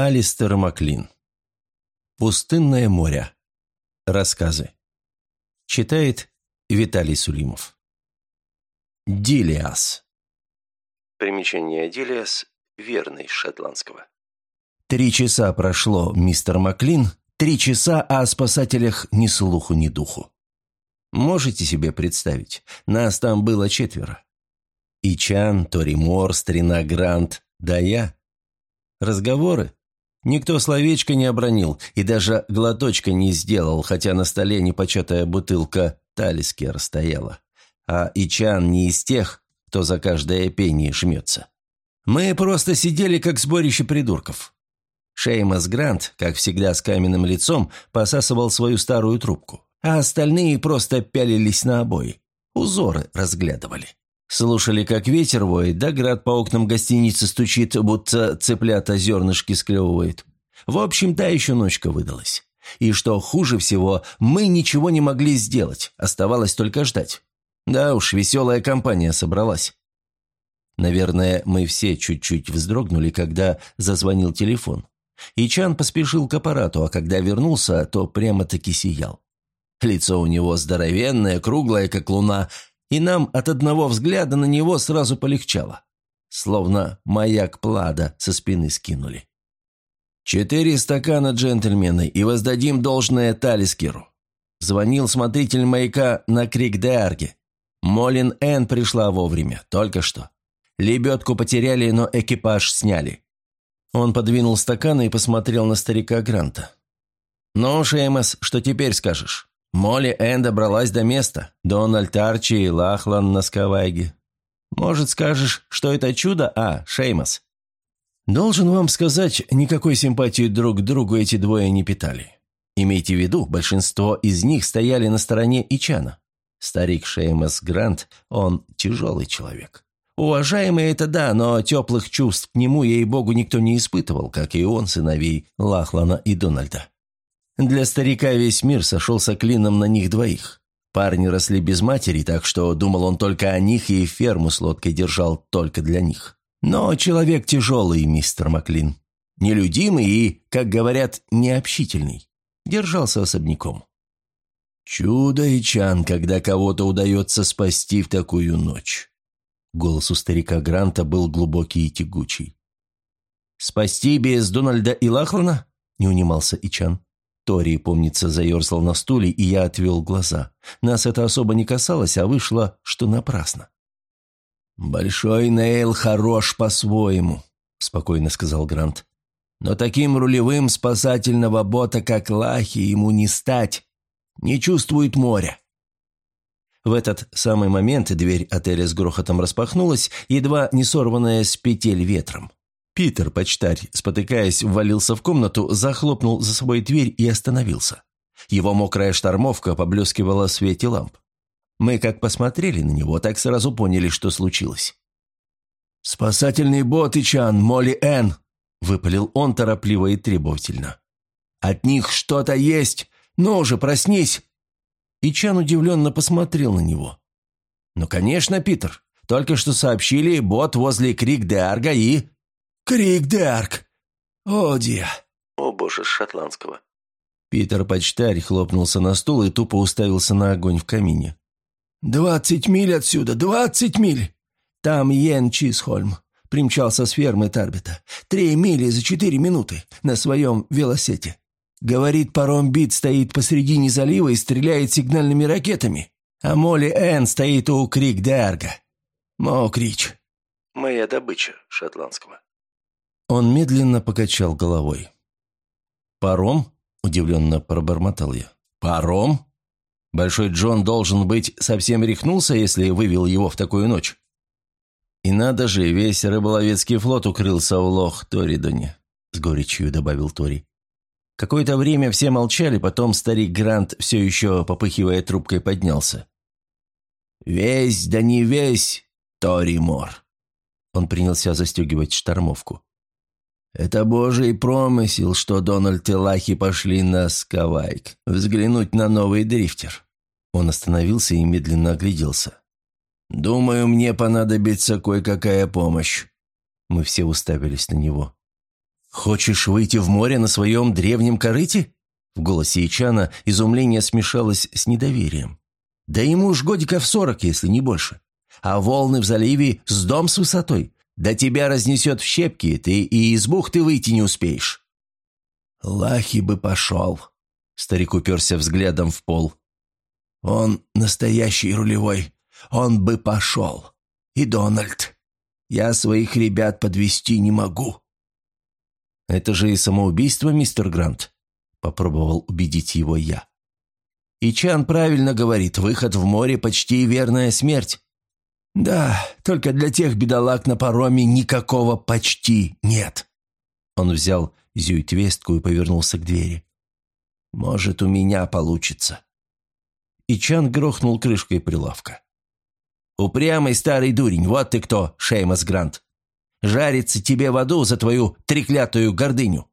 Алистер Маклин. «Пустынное море». Рассказы. Читает Виталий Сулимов. Дилиас. Примечание Дилиас – верный шотландского. Три часа прошло, мистер Маклин. Три часа, а о спасателях ни слуху, ни духу. Можете себе представить, нас там было четверо. Ичан, Тори Мор, Старина Грант, да я. Разговоры? Никто словечко не обронил и даже глоточка не сделал, хотя на столе непочатая бутылка Талискер стояла. А Ичан не из тех, кто за каждое пение жмется. Мы просто сидели как сборище придурков. Шеймас Грант, как всегда с каменным лицом, посасывал свою старую трубку, а остальные просто пялились на обои, узоры разглядывали. Слушали, как ветер воет, да град по окнам гостиницы стучит, будто цыплята зернышки склевывает. В общем, та еще ночка выдалась. И что хуже всего, мы ничего не могли сделать, оставалось только ждать. Да уж, веселая компания собралась. Наверное, мы все чуть-чуть вздрогнули, когда зазвонил телефон. И Чан поспешил к аппарату, а когда вернулся, то прямо-таки сиял. Лицо у него здоровенное, круглое, как луна, и нам от одного взгляда на него сразу полегчало. Словно маяк Плада со спины скинули. «Четыре стакана, джентльмены, и воздадим должное Талискеру», — звонил смотритель маяка на крик Деарге. Молин Эн пришла вовремя, только что. Лебедку потеряли, но экипаж сняли. Он подвинул стаканы и посмотрел на старика Гранта. «Ну, Шеймас, что теперь скажешь?» Молли Энн добралась до места. Дональд Арчи и Лахлан на Скавайге. Может, скажешь, что это чудо, а, Шеймас? Должен вам сказать, никакой симпатии друг к другу эти двое не питали. Имейте в виду, большинство из них стояли на стороне Ичана. Старик Шеймас Грант, он тяжелый человек. Уважаемый это да, но теплых чувств к нему, ей-богу, никто не испытывал, как и он, сыновей Лахлана и Дональда. Для старика весь мир сошелся клином на них двоих. Парни росли без матери, так что думал он только о них и ферму с лодкой держал только для них. Но человек тяжелый, мистер Маклин. Нелюдимый и, как говорят, необщительный. Держался особняком. «Чудо и чан, когда кого-то удается спасти в такую ночь». Голос у старика Гранта был глубокий и тягучий. «Спасти без Дональда и Лахлана?» – не унимался Ичан. Тори, помнится, заерзал на стуле, и я отвел глаза. Нас это особо не касалось, а вышло, что напрасно. «Большой Нейл хорош по-своему», — спокойно сказал Грант. «Но таким рулевым спасательного бота, как Лахи, ему не стать. Не чувствует моря». В этот самый момент дверь отеля с грохотом распахнулась, едва не сорванная с петель ветром. Питер, почтарь, спотыкаясь, ввалился в комнату, захлопнул за собой дверь и остановился. Его мокрая штормовка поблескивала в свете ламп. Мы как посмотрели на него, так сразу поняли, что случилось. «Спасательный бот, Ичан, Молли Энн!» – выпалил он торопливо и требовательно. «От них что-то есть! Ну же, проснись!» Ичан удивленно посмотрел на него. «Ну, конечно, Питер. Только что сообщили, бот возле Крик-де-Арга и...» «Крик Дарк! О, дья!» «О, боже, с шотландского!» Питер Почтарь хлопнулся на стул и тупо уставился на огонь в камине. «Двадцать миль отсюда! Двадцать миль! Там Йен Чисхольм. Примчался с фермы Тарбета. Три мили за четыре минуты на своем велосете. Говорит, паром Бит стоит посредине залива и стреляет сигнальными ракетами. А Молли Энн стоит у Крик Дарга. Мокрич». «Моя добыча шотландского». Он медленно покачал головой. «Паром?» – удивленно пробормотал я. «Паром? Большой Джон должен быть совсем рехнулся, если вывел его в такую ночь». «И надо же, весь рыболовецкий флот укрылся в лох Торидоне», – с горечью добавил Тори. Какое-то время все молчали, потом старик Грант, все еще попыхивая трубкой, поднялся. «Весь, да не весь, Тори Мор». Он принялся застегивать штормовку. Это божий промысел, что Дональд и Лахи пошли на Скавайк, взглянуть на новый дрифтер. Он остановился и медленно огляделся. «Думаю, мне понадобится кое-какая помощь». Мы все уставились на него. «Хочешь выйти в море на своем древнем корыте?» В голосе Ичана изумление смешалось с недоверием. «Да ему уж годиков сорок, если не больше. А волны в заливе с дом с высотой. Да тебя разнесет в щепки, ты и из бухты выйти не успеешь». «Лахи бы пошел», — старик уперся взглядом в пол. «Он настоящий рулевой, он бы пошел. И Дональд. Я своих ребят подвести не могу». «Это же и самоубийство, мистер Грант», — попробовал убедить его я. «И Чан правильно говорит, выход в море почти верная смерть». «Да, только для тех бедолаг на пароме никакого почти нет». Он взял зюитвестку и повернулся к двери. «Может, у меня получится». И Чан грохнул крышкой прилавка. «Упрямый старый дурень, вот ты кто, Шеймас Грант!» Жарится тебе в аду за твою треклятую гордыню!»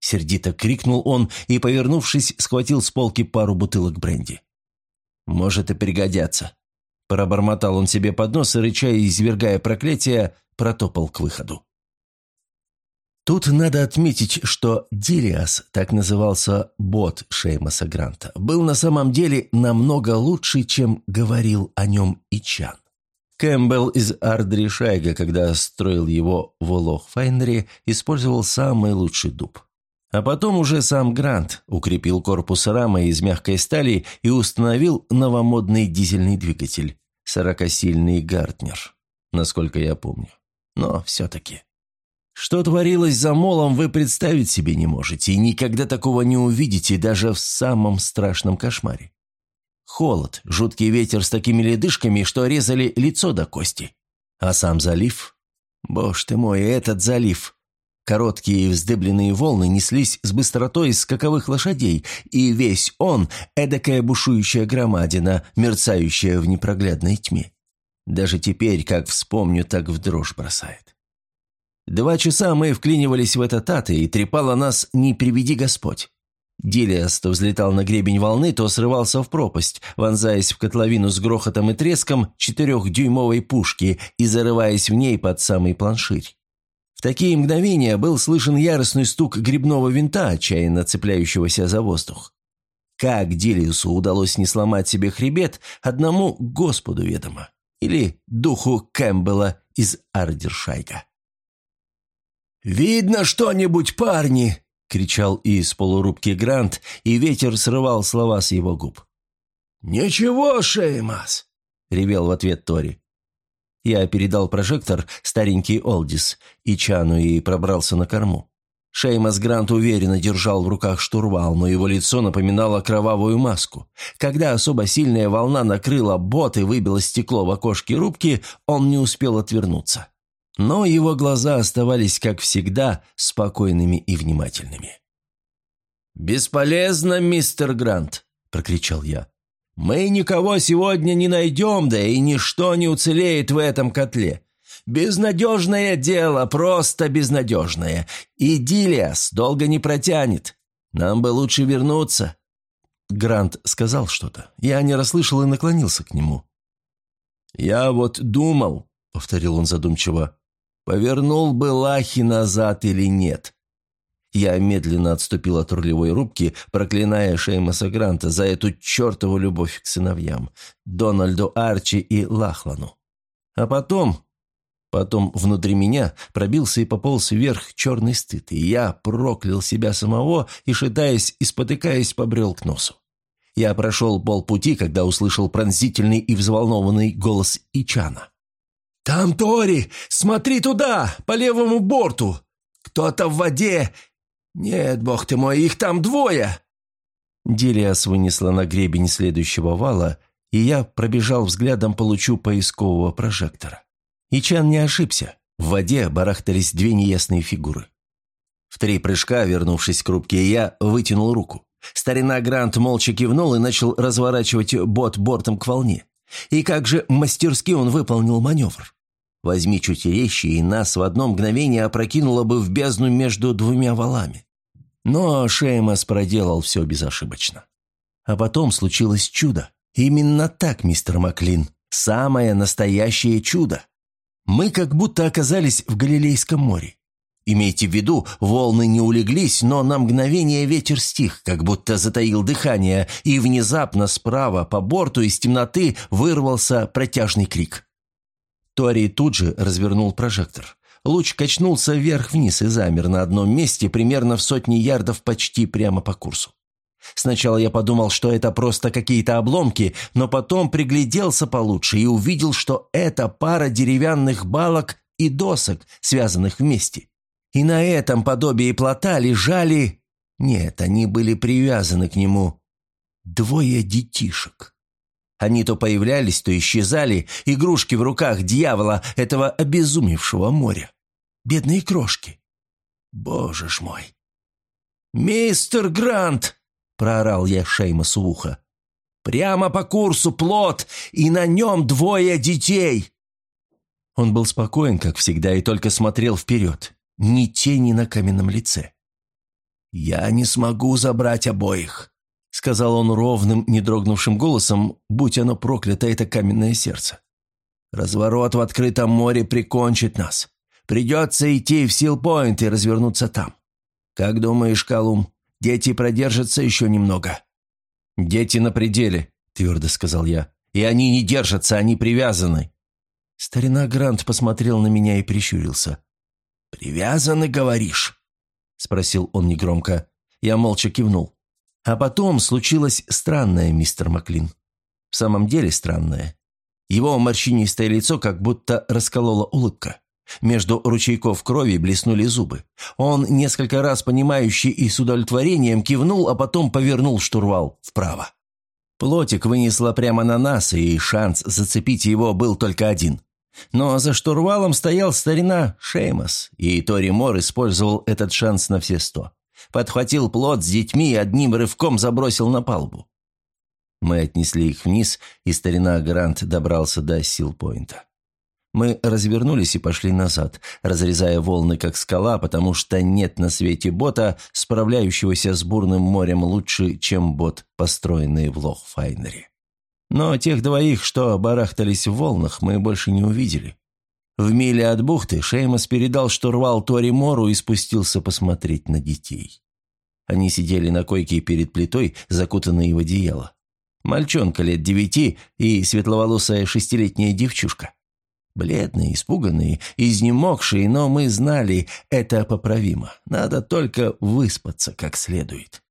Сердито крикнул он и, повернувшись, схватил с полки пару бутылок бренди. «Может и пригодятся». Пробормотал он себе под нос и, рыча и извергая проклятие, протопал к выходу. Тут надо отметить, что Дилиас, так назывался бот Шеймаса Гранта, был на самом деле намного лучше, чем говорил о нем Ичан. Кэмпбелл из Ардришайга, когда строил его в Олох-Файнере, использовал самый лучший дуб. А потом уже сам Грант укрепил корпус рамы из мягкой стали и установил новомодный дизельный двигатель, сорокосильный Гартнер, насколько я помню. Но все-таки. Что творилось за молом, вы представить себе не можете, и никогда такого не увидите даже в самом страшном кошмаре. Холод, жуткий ветер с такими ледышками, что резали лицо до кости. А сам залив? Боже ты мой, этот залив! Короткие вздыбленные волны неслись с быстротой скаковых лошадей, и весь он – эдакая бушующая громадина, мерцающая в непроглядной тьме. Даже теперь, как вспомню, так в дрожь бросает. Два часа мы вклинивались в этот ад, и трепало нас «не приведи Господь». Дилиас то взлетал на гребень волны, то срывался в пропасть, вонзаясь в котловину с грохотом и треском четырехдюймовой пушки и зарываясь в ней под самый планширь. В такие мгновения был слышен яростный стук грибного винта, отчаянно цепляющегося за воздух. Как Дилиусу удалось не сломать себе хребет, одному Господу ведомо. Или духу Кэмпбелла из Ардершайга. «Видно что-нибудь, парни!» — кричал из полурубки Грант, и ветер срывал слова с его губ. «Ничего, Шеймас!» — ревел в ответ Тори. Я передал прожектор, старенький Олдис, и Чану и пробрался на корму. Шеймас Грант уверенно держал в руках штурвал, но его лицо напоминало кровавую маску. Когда особо сильная волна накрыла бот и выбила стекло в окошке рубки, он не успел отвернуться но его глаза оставались, как всегда, спокойными и внимательными. «Бесполезно, мистер Грант!» – прокричал я. «Мы никого сегодня не найдем, да и ничто не уцелеет в этом котле. Безнадежное дело, просто безнадежное. И Дилиас долго не протянет. Нам бы лучше вернуться». Грант сказал что-то. Я не расслышал и наклонился к нему. «Я вот думал», — повторил он задумчиво, Повернул бы Лахи назад или нет. Я медленно отступил от рулевой рубки, проклиная Шеймаса Гранта за эту чертову любовь к сыновьям, Дональду Арчи и Лахлану. А потом... Потом внутри меня пробился и пополз вверх черный стыд, и я проклял себя самого и, шатаясь и спотыкаясь, побрел к носу. Я прошел полпути, когда услышал пронзительный и взволнованный голос Ичана. «Там Тори! Смотри туда, по левому борту! Кто-то в воде! Нет, бог ты мой, их там двое!» Дилиас вынесла на гребень следующего вала, и я пробежал взглядом по лучу поискового прожектора. Ичан не ошибся. В воде барахтались две неясные фигуры. В три прыжка, вернувшись к рубке, я вытянул руку. Старина Грант молча кивнул и начал разворачивать бот бортом к волне. И как же мастерски он выполнил маневр. Возьми чуть резче, и нас в одно мгновение опрокинуло бы в бездну между двумя валами. Но Шеймас проделал все безошибочно. А потом случилось чудо. Именно так, мистер Маклин. Самое настоящее чудо. Мы как будто оказались в Галилейском море. Имейте в виду, волны не улеглись, но на мгновение ветер стих, как будто затаил дыхание, и внезапно справа по борту из темноты вырвался протяжный крик. Тори тут же развернул прожектор. Луч качнулся вверх-вниз и замер на одном месте, примерно в сотни ярдов почти прямо по курсу. Сначала я подумал, что это просто какие-то обломки, но потом пригляделся получше и увидел, что это пара деревянных балок и досок, связанных вместе. И на этом подобии плота лежали... Нет, они были привязаны к нему. Двое детишек. Они то появлялись, то исчезали, игрушки в руках дьявола, этого обезумевшего моря. Бедные крошки. Боже ж мой. «Мистер Грант!» – проорал я Шеймасу в ухо. «Прямо по курсу плот, и на нем двое детей!» Он был спокоен, как всегда, и только смотрел вперед ни тени на каменном лице. «Я не смогу забрать обоих», — сказал он ровным, не дрогнувшим голосом, будь оно проклято, это каменное сердце. «Разворот в открытом море прикончит нас. Придется идти в Силпойнт и развернуться там. Как думаешь, Колум, дети продержатся еще немного?» «Дети на пределе», — твердо сказал я. «И они не держатся, они привязаны». Старина Грант посмотрел на меня и прищурился. «Привязаны, говоришь?» – спросил он негромко. Я молча кивнул. А потом случилось странное, мистер Маклин. В самом деле странное. Его морщинистое лицо как будто расколола улыбка. Между ручейков крови блеснули зубы. Он несколько раз понимающий и с удовлетворением кивнул, а потом повернул штурвал вправо. Плотик вынесло прямо на нас, и шанс зацепить его был только один. Но за штурвалом стоял старина Шеймос, и Тори Мор использовал этот шанс на все сто. Подхватил плот с детьми и одним рывком забросил на палубу. Мы отнесли их вниз, и старина Грант добрался до Силпойнта. Мы развернулись и пошли назад, разрезая волны как скала, потому что нет на свете бота, справляющегося с бурным морем лучше, чем бот, построенный в Лохфайнере. Но тех двоих, что барахтались в волнах, мы больше не увидели. В миле от бухты Шеймас передал штурвал Тори Мору и спустился посмотреть на детей. Они сидели на койке перед плитой, закутанные в одеяло. Мальчонка лет девяти и светловолосая шестилетняя девчушка. Бледные, испуганные, изнемогшие, но мы знали, это поправимо. Надо только выспаться как следует.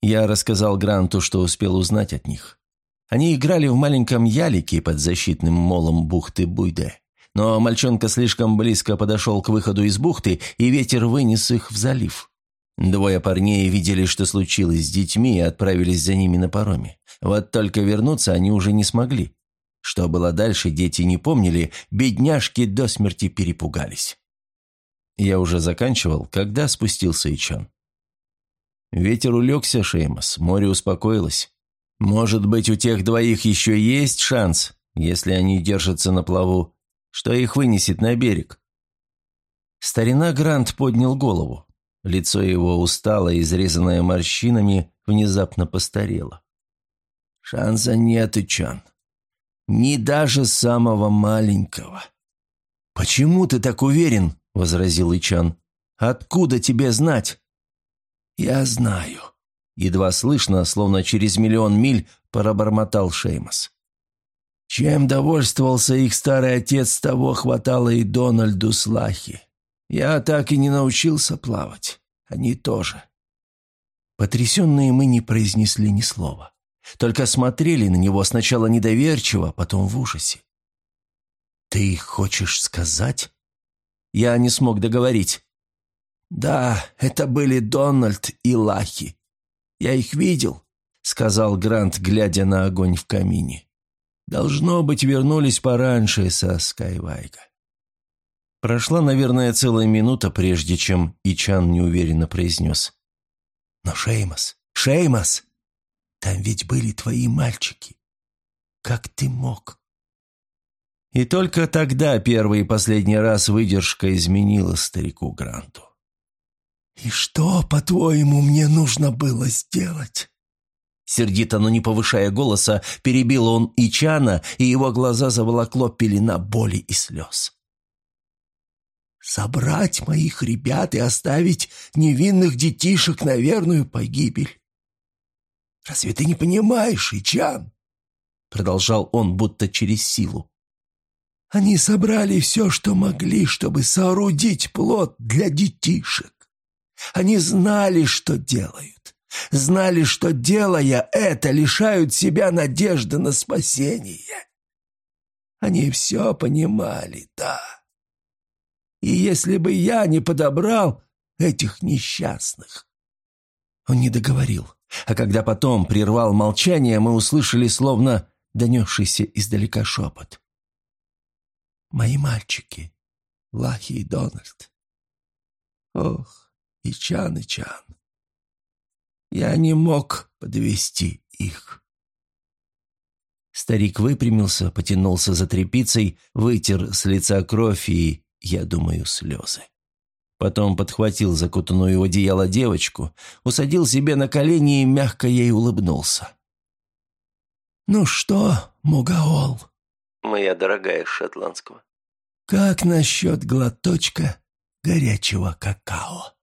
Я рассказал Гранту, что успел узнать от них. Они играли в маленьком ялике под защитным молом бухты Буйде. Но мальчонка слишком близко подошел к выходу из бухты, и ветер вынес их в залив. Двое парней видели, что случилось с детьми, и отправились за ними на пароме. Вот только вернуться они уже не смогли. Что было дальше, дети не помнили, бедняжки до смерти перепугались. Я уже заканчивал, когда спустился Ичан. Ветер улегся, Шеймас, море успокоилось. Может быть, у тех двоих еще есть шанс, если они держатся на плаву, что их вынесет на берег. Старина Грант поднял голову. Лицо его устало, изрезанное морщинами, внезапно постарело. «Шанса нет, Ичан. Ни даже самого маленького». «Почему ты так уверен?» – возразил Ичан. «Откуда тебе знать?» «Я знаю», Едва слышно, словно через миллион миль, пробормотал Шеймос. Чем довольствовался их старый отец, того хватало и Дональду Слахи. Я так и не научился плавать. Они тоже. Потрясенные мы не произнесли ни слова. Только смотрели на него сначала недоверчиво, потом в ужасе. «Ты хочешь сказать?» Я не смог договорить. «Да, это были Дональд и Лахи. Я их видел», — сказал Грант, глядя на огонь в камине. «Должно быть, вернулись пораньше со Скайвайка». Прошла, наверное, целая минута, прежде чем Ичан неуверенно произнес. «Но Шеймас, Шеймас, там ведь были твои мальчики. Как ты мог?» И только тогда первый и последний раз выдержка изменила старику Гранту. «И что, по-твоему, мне нужно было сделать?» Сердито, но не повышая голоса, перебил он Ичана, и его глаза заволокло пелена боли и слез. собрать моих ребят и оставить невинных детишек на верную погибель. Разве ты не понимаешь, Ичан? Продолжал он будто через силу. Они собрали все, что могли, чтобы соорудить плод для детишек. Они знали, что делают. Знали, что, делая это, лишают себя надежды на спасение. Они все понимали, да. И если бы я не подобрал этих несчастных...» Он не договорил, а когда потом прервал молчание, мы услышали словно донесшийся издалека шепот. «Мои мальчики, Лахи и Дональд. Ох, и Чан, и Чан. Я не мог подвести их». Старик выпрямился, потянулся за тряпицей, вытер с лица кровь и я думаю, слезы. Потом подхватил закутанную в одеяло девочку, усадил себе на колени и мягко ей улыбнулся. «Ну что, Мугаол?» «Моя дорогая шотландского». «Как насчет глоточка горячего какао?»